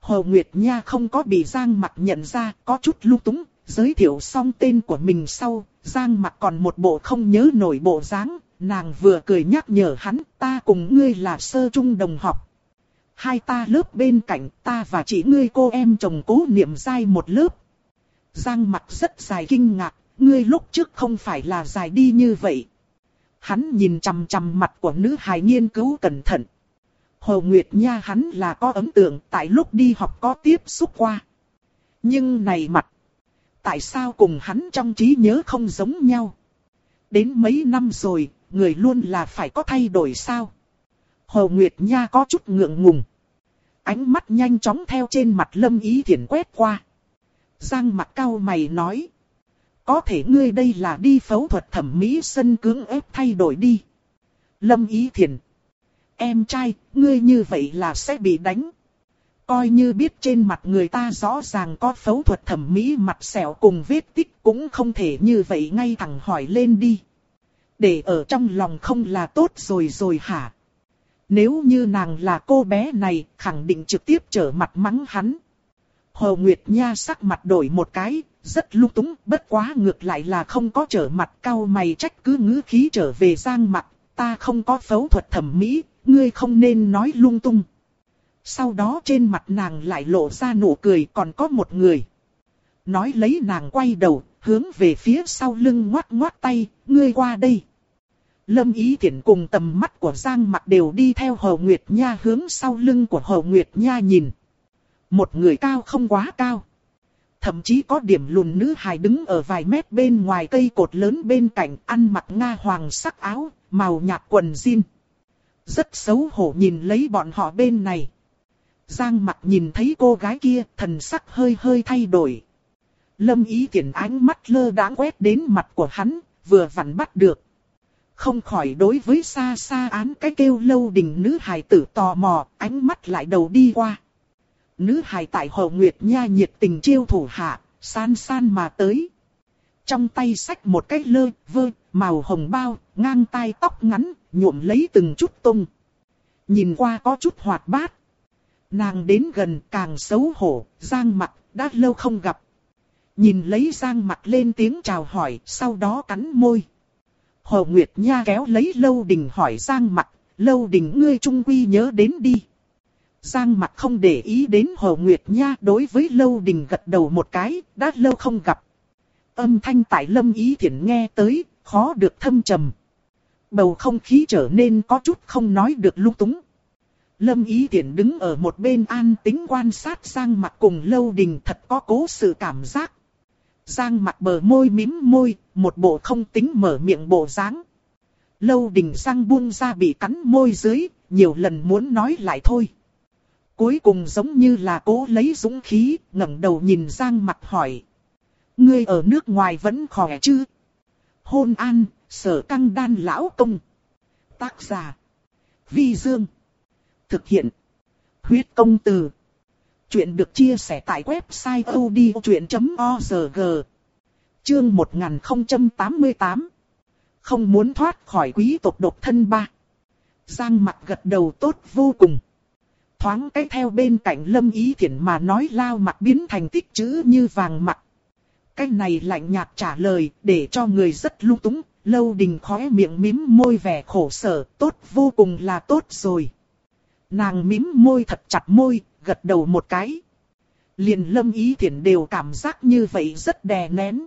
Hồ Nguyệt Nha không có bị Giang Mặc nhận ra, có chút lung túng, giới thiệu xong tên của mình sau, Giang Mặc còn một bộ không nhớ nổi bộ dáng, nàng vừa cười nhắc nhở hắn, ta cùng ngươi là sơ trung đồng học. Hai ta lớp bên cạnh, ta và chị ngươi cô em chồng cố niệm dai một lớp. Giang Mặc rất dài kinh ngạc, ngươi lúc trước không phải là dài đi như vậy. Hắn nhìn chằm chằm mặt của nữ hài nghiên cứu cẩn thận. Hồ Nguyệt Nha hắn là có ấn tượng tại lúc đi học có tiếp xúc qua. Nhưng này mặt. Tại sao cùng hắn trong trí nhớ không giống nhau? Đến mấy năm rồi, người luôn là phải có thay đổi sao? Hồ Nguyệt Nha có chút ngượng ngùng. Ánh mắt nhanh chóng theo trên mặt Lâm Ý Thiển quét qua. Giang mặt cao mày nói. Có thể ngươi đây là đi phẫu thuật thẩm mỹ sân cưỡng ép thay đổi đi. Lâm Ý Thiển. Em trai, ngươi như vậy là sẽ bị đánh. Coi như biết trên mặt người ta rõ ràng có phẫu thuật thẩm mỹ mặt sẹo cùng vết tích cũng không thể như vậy ngay thẳng hỏi lên đi. Để ở trong lòng không là tốt rồi rồi hả? Nếu như nàng là cô bé này, khẳng định trực tiếp trở mặt mắng hắn. Hồ Nguyệt Nha sắc mặt đổi một cái, rất lung túng, bất quá ngược lại là không có trở mặt cao mày trách cứ ngữ khí trở về giang mặt, ta không có phẫu thuật thẩm mỹ, ngươi không nên nói lung tung. Sau đó trên mặt nàng lại lộ ra nụ cười còn có một người. Nói lấy nàng quay đầu, hướng về phía sau lưng ngoát ngoát tay, ngươi qua đây. Lâm Ý Thiển cùng tầm mắt của Giang mặt đều đi theo Hồ Nguyệt Nha hướng sau lưng của Hồ Nguyệt Nha nhìn. Một người cao không quá cao. Thậm chí có điểm lùn nữ hài đứng ở vài mét bên ngoài cây cột lớn bên cạnh ăn mặc nga hoàng sắc áo, màu nhạt quần jean. Rất xấu hổ nhìn lấy bọn họ bên này. Giang mặt nhìn thấy cô gái kia, thần sắc hơi hơi thay đổi. Lâm ý tiện ánh mắt lơ đãng quét đến mặt của hắn, vừa vặn bắt được. Không khỏi đối với xa xa án cái kêu lâu đình nữ hài tử tò mò, ánh mắt lại đầu đi qua. Nữ hài tại hồ nguyệt nha nhiệt tình chiêu thủ hạ, san san mà tới. Trong tay sách một cái lơ, vơ, màu hồng bao, ngang tai tóc ngắn, nhuộm lấy từng chút tung. Nhìn qua có chút hoạt bát. Nàng đến gần càng xấu hổ, giang mặt, đã lâu không gặp. Nhìn lấy giang mặt lên tiếng chào hỏi, sau đó cắn môi. Hồ Nguyệt Nha kéo lấy Lâu Đình hỏi Giang mặt, Lâu Đình ngươi trung quy nhớ đến đi. Giang mặt không để ý đến Hồ Nguyệt Nha đối với Lâu Đình gật đầu một cái, đã lâu không gặp. Âm thanh tại Lâm Ý thiện nghe tới, khó được thâm trầm. Bầu không khí trở nên có chút không nói được lung túng. Lâm Ý Thiển đứng ở một bên an tính quan sát Giang mặt cùng Lâu Đình thật có cố sự cảm giác. Giang mặt bờ môi mím môi, một bộ không tính mở miệng bộ dáng. Lâu đình răng buông ra bị cắn môi dưới, nhiều lần muốn nói lại thôi. Cuối cùng giống như là cố lấy dũng khí, ngẩng đầu nhìn Giang mặt hỏi. Ngươi ở nước ngoài vẫn khỏe chứ? Hôn an, sở căng đan lão công. Tác giả. Vi Dương. Thực hiện. Huyết công từ. Chuyện được chia sẻ tại website odchuyện.org. Chương 1088. Không muốn thoát khỏi quý tộc độc thân ba. Giang mặt gật đầu tốt vô cùng. Thoáng cái theo bên cạnh lâm ý thiện mà nói lao mặt biến thành tích chữ như vàng mặt. Cái này lạnh nhạt trả lời để cho người rất lung túng. Lâu đình khóe miệng mím môi vẻ khổ sở, tốt vô cùng là tốt rồi. Nàng mím môi thật chặt môi, gật đầu một cái. Liền lâm ý thiện đều cảm giác như vậy rất đè nén.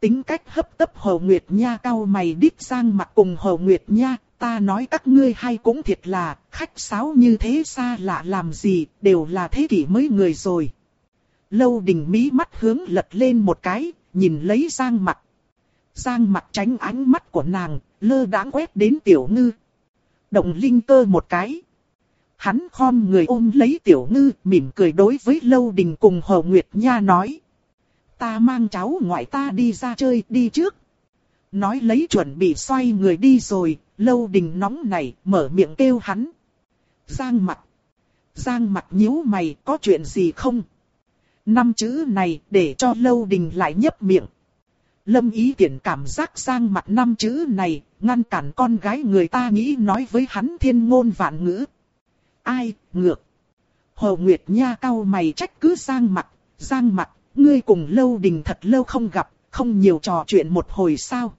Tính cách hấp tấp Hồ Nguyệt Nha cao mày đít sang mặt cùng Hồ Nguyệt Nha, ta nói các ngươi hay cũng thiệt là, khách sáo như thế xa lạ làm gì, đều là thế kỷ mới người rồi. Lâu đình mí mắt hướng lật lên một cái, nhìn lấy Giang mặt. Giang mặt tránh ánh mắt của nàng, lơ đãng quét đến tiểu ngư. Động linh cơ một cái. Hắn khom người ôm lấy tiểu ngư, mỉm cười đối với Lâu Đình cùng Hồ Nguyệt Nha nói. Ta mang cháu ngoại ta đi ra chơi, đi trước. Nói lấy chuẩn bị xoay người đi rồi, Lâu Đình nóng nảy, mở miệng kêu hắn. Giang mặt. Giang mặt nhíu mày, có chuyện gì không? Năm chữ này, để cho Lâu Đình lại nhấp miệng. Lâm ý tiện cảm giác sang mặt năm chữ này, ngăn cản con gái người ta nghĩ nói với hắn thiên ngôn vạn ngữ ai, ngược. Hồ Nguyệt Nha cao mày trách cứ sang mặt, Giang mặt, ngươi cùng lâu đình thật lâu không gặp, không nhiều trò chuyện một hồi sao.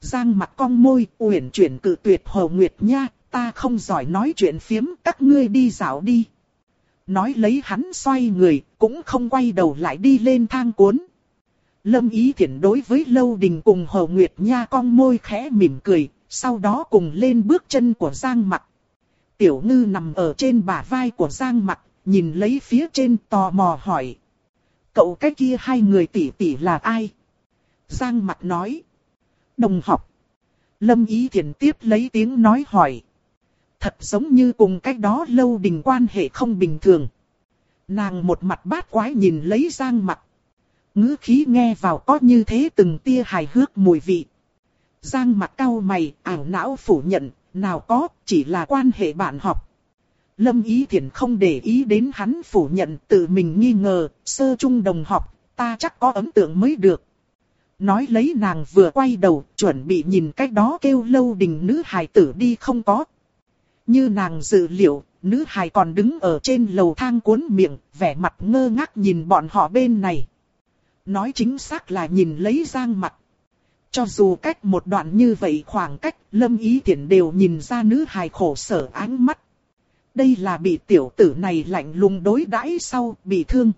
Giang mặt cong môi, uyển chuyển cự tuyệt Hồ Nguyệt Nha, ta không giỏi nói chuyện phiếm, các ngươi đi dạo đi. Nói lấy hắn xoay người, cũng không quay đầu lại đi lên thang cuốn. Lâm Ý Thiển đối với Lâu Đình cùng Hồ Nguyệt Nha cong môi khẽ mỉm cười, sau đó cùng lên bước chân của Giang Mặc. Tiểu ngư nằm ở trên bả vai của Giang Mặc, nhìn lấy phía trên tò mò hỏi. Cậu cái kia hai người tỷ tỷ là ai? Giang Mặc nói. Đồng học. Lâm Ý Thiển tiếp lấy tiếng nói hỏi. Thật giống như cùng cách đó lâu đình quan hệ không bình thường. Nàng một mặt bát quái nhìn lấy Giang Mặc ngữ khí nghe vào có như thế từng tia hài hước mùi vị. Giang mặt cau mày, ảo não phủ nhận, nào có, chỉ là quan hệ bạn học. Lâm Ý Thiển không để ý đến hắn phủ nhận tự mình nghi ngờ, sơ trung đồng học, ta chắc có ấn tượng mới được. Nói lấy nàng vừa quay đầu, chuẩn bị nhìn cách đó kêu lâu đình nữ hài tử đi không có. Như nàng dự liệu, nữ hài còn đứng ở trên lầu thang cuốn miệng, vẻ mặt ngơ ngác nhìn bọn họ bên này. Nói chính xác là nhìn lấy giang mặt. Cho dù cách một đoạn như vậy khoảng cách, lâm ý tiện đều nhìn ra nữ hài khổ sở ánh mắt. Đây là bị tiểu tử này lạnh lùng đối đãi sau, bị thương.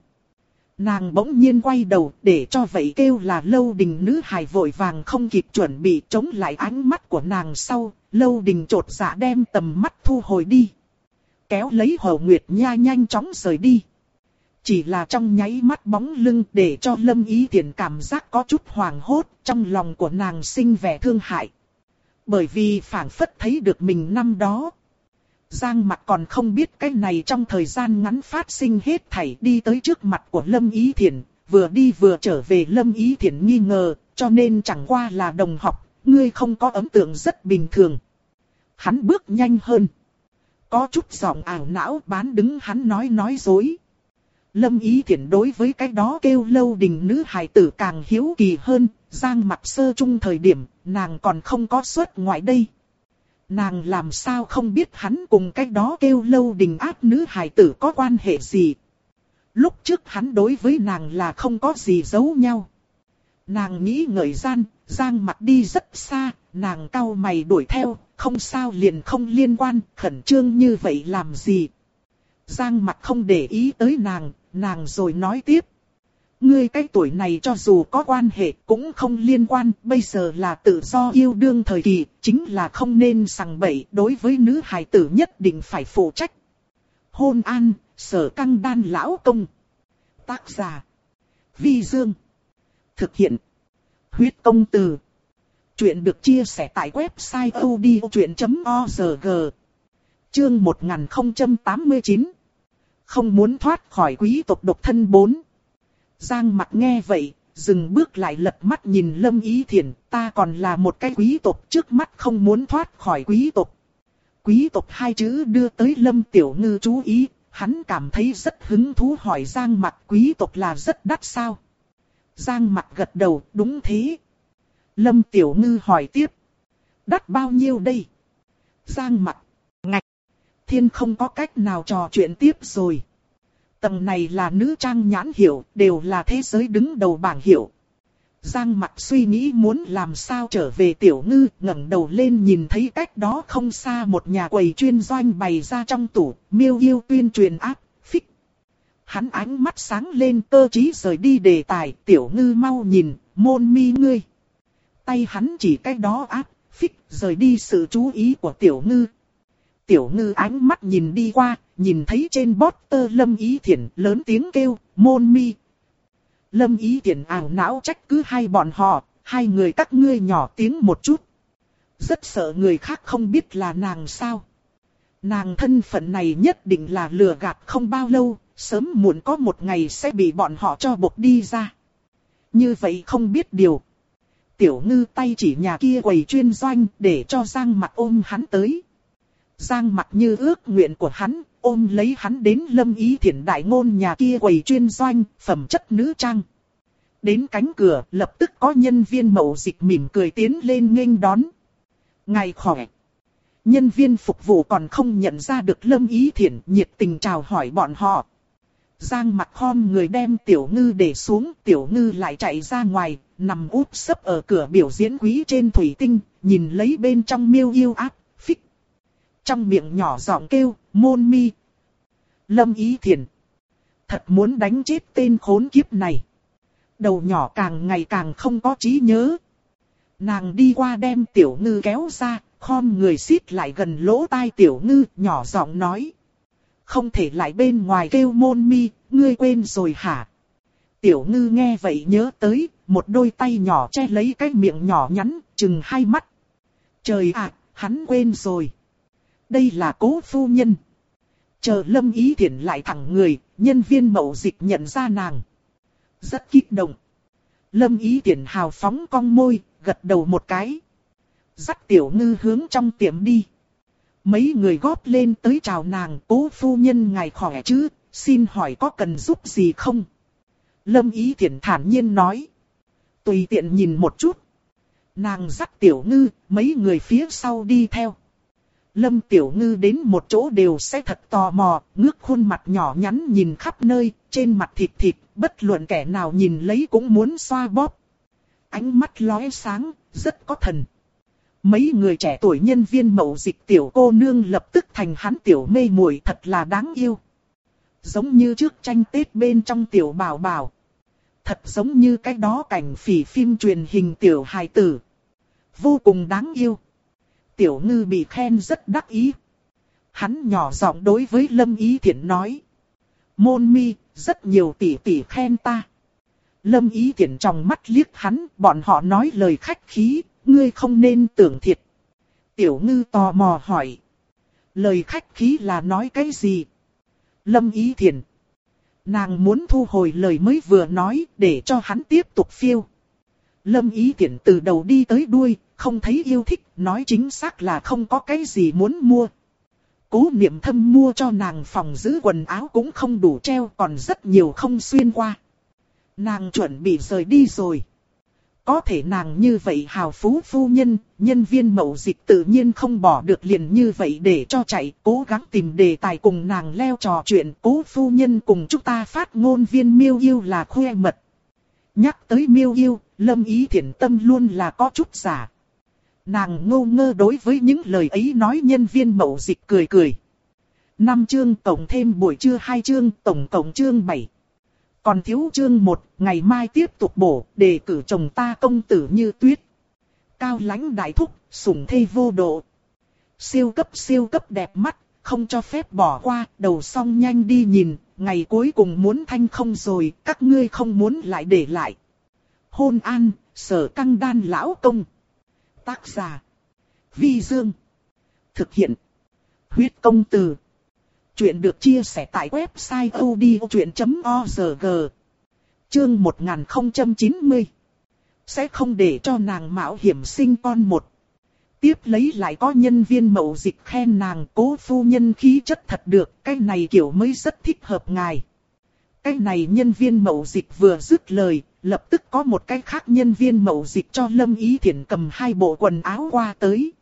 Nàng bỗng nhiên quay đầu để cho vậy kêu là lâu đình nữ hài vội vàng không kịp chuẩn bị chống lại ánh mắt của nàng sau, lâu đình trột dạ đem tầm mắt thu hồi đi. Kéo lấy hồ nguyệt nha nhanh chóng rời đi. Chỉ là trong nháy mắt bóng lưng để cho lâm ý Thiển cảm giác có chút hoàng hốt trong lòng của nàng sinh vẻ thương hại. Bởi vì phảng phất thấy được mình năm đó. Giang mặt còn không biết cái này trong thời gian ngắn phát sinh hết thảy đi tới trước mặt của Lâm Ý Thiển, vừa đi vừa trở về Lâm Ý Thiển nghi ngờ, cho nên chẳng qua là đồng học, ngươi không có ấn tượng rất bình thường. Hắn bước nhanh hơn. Có chút giọng ảo não bán đứng hắn nói nói dối. Lâm Ý Thiển đối với cái đó kêu lâu đình nữ hài tử càng hiếu kỳ hơn, giang mặt sơ chung thời điểm, nàng còn không có xuất ngoại đây. Nàng làm sao không biết hắn cùng cái đó kêu lâu đình ác nữ hài tử có quan hệ gì. Lúc trước hắn đối với nàng là không có gì giấu nhau. Nàng nghĩ ngợi gian, giang mặt đi rất xa, nàng cau mày đuổi theo, không sao liền không liên quan, khẩn trương như vậy làm gì. Giang mặt không để ý tới nàng, nàng rồi nói tiếp. Ngươi cái tuổi này cho dù có quan hệ cũng không liên quan, bây giờ là tự do yêu đương thời kỳ, chính là không nên sằng bậy, đối với nữ hài tử nhất định phải phụ trách. Hôn an, sở căng đan lão công. Tác giả. Vi Dương. Thực hiện. Huyết công từ. Chuyện được chia sẻ tại website odchuyện.org. Chương 1089. Không muốn thoát khỏi quý tộc độc thân bốn Giang mặt nghe vậy, dừng bước lại lật mắt nhìn Lâm Ý Thiển, ta còn là một cái quý tộc trước mắt không muốn thoát khỏi quý tộc. Quý tộc hai chữ đưa tới Lâm Tiểu Ngư chú ý, hắn cảm thấy rất hứng thú hỏi Giang mặt quý tộc là rất đắt sao. Giang mặt gật đầu, đúng thế. Lâm Tiểu Ngư hỏi tiếp. Đắt bao nhiêu đây? Giang mặt. Thiên không có cách nào trò chuyện tiếp rồi. Tầng này là nữ trang nhãn hiệu, đều là thế giới đứng đầu bảng hiệu. Giang mặt suy nghĩ muốn làm sao trở về tiểu ngư, ngẩng đầu lên nhìn thấy cách đó không xa một nhà quầy chuyên doanh bày ra trong tủ, miêu yêu tuyên truyền áp, phích. Hắn ánh mắt sáng lên cơ trí rời đi đề tài, tiểu ngư mau nhìn, môn mi ngươi. Tay hắn chỉ cách đó áp, phích, rời đi sự chú ý của tiểu ngư. Tiểu ngư ánh mắt nhìn đi qua, nhìn thấy trên bót tơ lâm ý thiện lớn tiếng kêu, môn mi. Lâm ý thiện ảo não trách cứ hai bọn họ, hai người các ngươi nhỏ tiếng một chút. Rất sợ người khác không biết là nàng sao. Nàng thân phận này nhất định là lừa gạt không bao lâu, sớm muộn có một ngày sẽ bị bọn họ cho buộc đi ra. Như vậy không biết điều. Tiểu ngư tay chỉ nhà kia quầy chuyên doanh để cho Giang mặt ôm hắn tới. Giang mặt như ước nguyện của hắn, ôm lấy hắn đến lâm ý thiện đại ngôn nhà kia quầy chuyên doanh, phẩm chất nữ trang. Đến cánh cửa, lập tức có nhân viên mậu dịch mỉm cười tiến lên nghênh đón. Ngày khỏe. Nhân viên phục vụ còn không nhận ra được lâm ý thiện nhiệt tình chào hỏi bọn họ. Giang mặt khom người đem tiểu ngư để xuống, tiểu ngư lại chạy ra ngoài, nằm úp sấp ở cửa biểu diễn quý trên thủy tinh, nhìn lấy bên trong miêu yêu áp, trong miệng nhỏ giọng kêu, môn mi. Lâm ý thiền. Thật muốn đánh chết tên khốn kiếp này. Đầu nhỏ càng ngày càng không có trí nhớ. Nàng đi qua đem tiểu ngư kéo ra, khom người xít lại gần lỗ tai tiểu ngư, nhỏ giọng nói. Không thể lại bên ngoài kêu môn mi, ngươi quên rồi hả? Tiểu ngư nghe vậy nhớ tới, một đôi tay nhỏ che lấy cái miệng nhỏ nhắn, chừng hai mắt. Trời ạ, hắn quên rồi. Đây là cố phu nhân. Chờ lâm ý thiện lại thẳng người, nhân viên mậu dịch nhận ra nàng. Rất kích động. Lâm ý tiện hào phóng cong môi, gật đầu một cái. Dắt tiểu ngư hướng trong tiệm đi. Mấy người góp lên tới chào nàng, cố phu nhân ngài khỏe chứ, xin hỏi có cần giúp gì không? Lâm ý tiện thản nhiên nói. Tùy tiện nhìn một chút. Nàng dắt tiểu ngư, mấy người phía sau đi theo. Lâm Tiểu Ngư đến một chỗ đều sẽ thật tò mò, ngước khuôn mặt nhỏ nhắn nhìn khắp nơi, trên mặt thịt thịt, bất luận kẻ nào nhìn lấy cũng muốn xoa bóp. Ánh mắt lóe sáng, rất có thần. Mấy người trẻ tuổi nhân viên mậu dịch tiểu cô nương lập tức thành hắn tiểu mê muội thật là đáng yêu. Giống như trước tranh Tết bên trong tiểu bảo bảo. Thật giống như cái đó cảnh phỉ phim truyền hình tiểu hài tử. Vô cùng đáng yêu tiểu ngư bị khen rất đắc ý. Hắn nhỏ giọng đối với Lâm Ý Thiển nói. Môn mi, rất nhiều tỷ tỷ khen ta. Lâm Ý Thiển trong mắt liếc hắn, bọn họ nói lời khách khí, ngươi không nên tưởng thiệt. Tiểu ngư tò mò hỏi. Lời khách khí là nói cái gì? Lâm Ý Thiển. Nàng muốn thu hồi lời mới vừa nói để cho hắn tiếp tục phiêu. Lâm Ý Thiển từ đầu đi tới đuôi, không thấy yêu thích, nói chính xác là không có cái gì muốn mua. Cố niệm thâm mua cho nàng phòng giữ quần áo cũng không đủ treo còn rất nhiều không xuyên qua. Nàng chuẩn bị rời đi rồi. Có thể nàng như vậy hào phú phu nhân, nhân viên mậu dịch tự nhiên không bỏ được liền như vậy để cho chạy, cố gắng tìm đề tài cùng nàng leo trò chuyện, cố phu nhân cùng chúng ta phát ngôn viên miêu yêu là khoe mật. Nhắc tới miêu yêu, lâm ý thiện tâm luôn là có chút giả. Nàng ngô ngơ đối với những lời ấy nói nhân viên mậu dịch cười cười. Năm chương tổng thêm buổi trưa hai chương tổng tổng chương 7. Còn thiếu chương 1, ngày mai tiếp tục bổ, đề cử chồng ta công tử như tuyết. Cao lãnh đại thúc, sủng thê vô độ. Siêu cấp siêu cấp đẹp mắt, không cho phép bỏ qua, đầu xong nhanh đi nhìn, ngày cuối cùng muốn thanh không rồi, các ngươi không muốn lại để lại. Hôn an, sở căng đan lão công. Tác giả. Vi Dương. Thực hiện. Huyết công từ. Chuyện được chia sẻ tại website odchuyện.org. Chương 1090. Sẽ không để cho nàng mạo hiểm sinh con một. Tiếp lấy lại có nhân viên mậu dịch khen nàng cố phu nhân khí chất thật được, cái này kiểu mới rất thích hợp ngài. Cái này nhân viên mậu dịch vừa dứt lời, lập tức có một cái khác nhân viên mậu dịch cho Lâm Ý Thiển cầm hai bộ quần áo qua tới.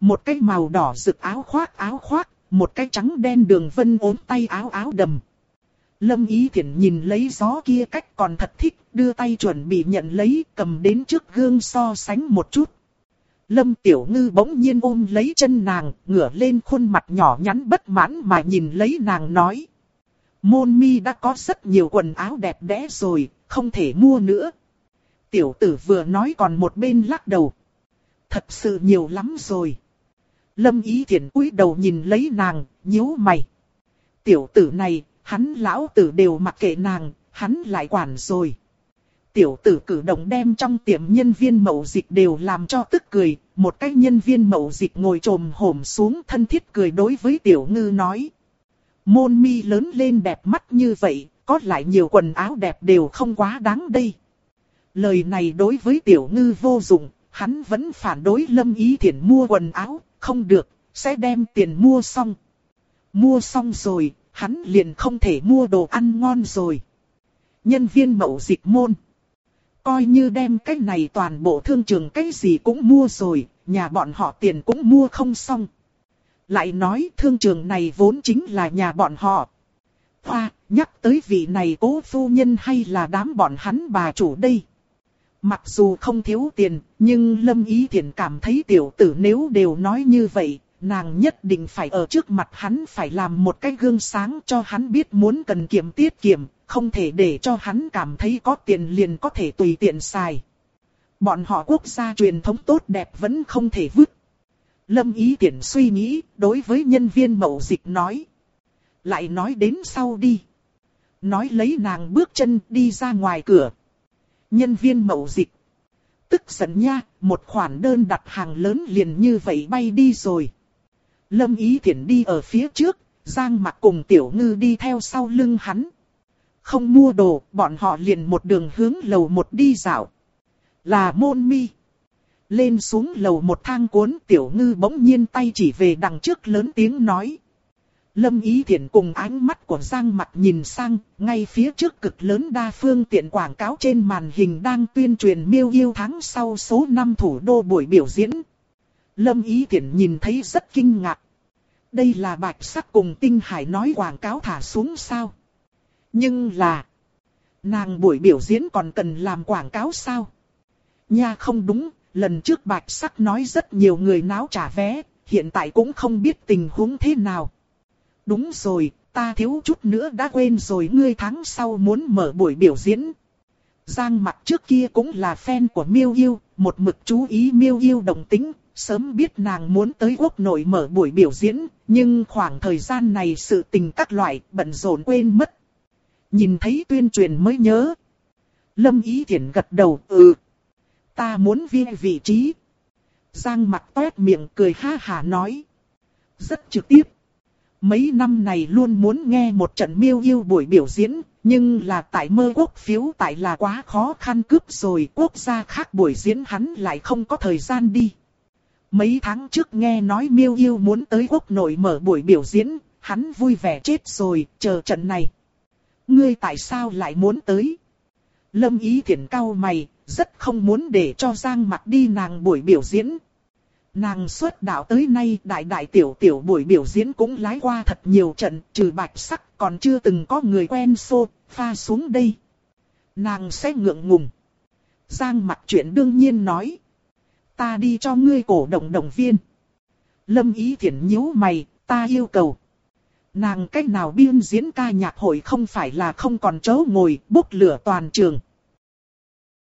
Một cái màu đỏ rực áo khoác áo khoác, một cái trắng đen đường vân ốm tay áo áo đầm. Lâm Ý Thiển nhìn lấy gió kia cách còn thật thích, đưa tay chuẩn bị nhận lấy, cầm đến trước gương so sánh một chút. Lâm Tiểu Ngư bỗng nhiên ôm lấy chân nàng, ngửa lên khuôn mặt nhỏ nhắn bất mãn mà nhìn lấy nàng nói. Môn mi đã có rất nhiều quần áo đẹp đẽ rồi, không thể mua nữa. Tiểu tử vừa nói còn một bên lắc đầu. Thật sự nhiều lắm rồi. Lâm ý thiện cúi đầu nhìn lấy nàng, nhíu mày. Tiểu tử này, hắn lão tử đều mặc kệ nàng, hắn lại quản rồi. Tiểu tử cử động đem trong tiệm nhân viên mậu dịch đều làm cho tức cười, một cái nhân viên mậu dịch ngồi trồm hổm xuống thân thiết cười đối với tiểu ngư nói. Môn mi lớn lên đẹp mắt như vậy, có lại nhiều quần áo đẹp đều không quá đáng đây. Lời này đối với tiểu ngư vô dụng, hắn vẫn phản đối lâm ý thiện mua quần áo, không được, sẽ đem tiền mua xong. Mua xong rồi, hắn liền không thể mua đồ ăn ngon rồi. Nhân viên mậu dịch môn. Coi như đem cái này toàn bộ thương trường cái gì cũng mua rồi, nhà bọn họ tiền cũng mua không xong. Lại nói thương trường này vốn chính là nhà bọn họ. Hoa, nhắc tới vị này cố phu nhân hay là đám bọn hắn bà chủ đây. Mặc dù không thiếu tiền, nhưng Lâm Ý Thiển cảm thấy tiểu tử nếu đều nói như vậy, nàng nhất định phải ở trước mặt hắn phải làm một cái gương sáng cho hắn biết muốn cần kiệm tiết kiệm, không thể để cho hắn cảm thấy có tiền liền có thể tùy tiện xài. Bọn họ quốc gia truyền thống tốt đẹp vẫn không thể vứt. Lâm Ý Tiễn suy nghĩ, đối với nhân viên mậu dịch nói. Lại nói đến sau đi. Nói lấy nàng bước chân đi ra ngoài cửa. Nhân viên mậu dịch. Tức giận nha, một khoản đơn đặt hàng lớn liền như vậy bay đi rồi. Lâm Ý Thiển đi ở phía trước, Giang mặt cùng Tiểu Ngư đi theo sau lưng hắn. Không mua đồ, bọn họ liền một đường hướng lầu một đi dạo. Là môn mi. Lên xuống lầu một thang cuốn Tiểu Ngư bỗng nhiên tay chỉ về đằng trước lớn tiếng nói. Lâm Ý Thiển cùng ánh mắt của Giang mặt nhìn sang, ngay phía trước cực lớn đa phương tiện quảng cáo trên màn hình đang tuyên truyền miêu yêu tháng sau số năm thủ đô buổi biểu diễn. Lâm Ý Thiển nhìn thấy rất kinh ngạc. Đây là bạch sắc cùng tinh hải nói quảng cáo thả xuống sao? Nhưng là... Nàng buổi biểu diễn còn cần làm quảng cáo sao? Nha không đúng, lần trước bạch sắc nói rất nhiều người náo trả vé, hiện tại cũng không biết tình huống thế nào. Đúng rồi, ta thiếu chút nữa đã quên rồi ngươi tháng sau muốn mở buổi biểu diễn. Giang mặt trước kia cũng là fan của Miêu Yêu, một mực chú ý Miêu Yêu đồng tính, sớm biết nàng muốn tới quốc nội mở buổi biểu diễn, nhưng khoảng thời gian này sự tình các loại bận rộn quên mất. Nhìn thấy tuyên truyền mới nhớ. Lâm Ý Thiển gật đầu, ừ. Ta muốn viên vị trí. Giang mặt toét miệng cười ha hà nói. Rất trực tiếp. Mấy năm này luôn muốn nghe một trận miêu yêu buổi biểu diễn, nhưng là tại mơ quốc phiếu tại là quá khó khăn cướp rồi quốc gia khác buổi diễn hắn lại không có thời gian đi. Mấy tháng trước nghe nói miêu yêu muốn tới quốc nội mở buổi biểu diễn, hắn vui vẻ chết rồi, chờ trận này. Ngươi tại sao lại muốn tới? Lâm ý thiện cao mày, rất không muốn để cho Giang mặt đi nàng buổi biểu diễn, Nàng xuất đạo tới nay đại đại tiểu tiểu buổi biểu diễn cũng lái qua thật nhiều trận, trừ bạch sắc còn chưa từng có người quen xô, pha xuống đây. Nàng sẽ ngượng ngùng. Giang mặt chuyện đương nhiên nói. Ta đi cho ngươi cổ động động viên. Lâm ý thiện nhíu mày, ta yêu cầu. Nàng cách nào biên diễn ca nhạc hội không phải là không còn chỗ ngồi, bốc lửa toàn trường.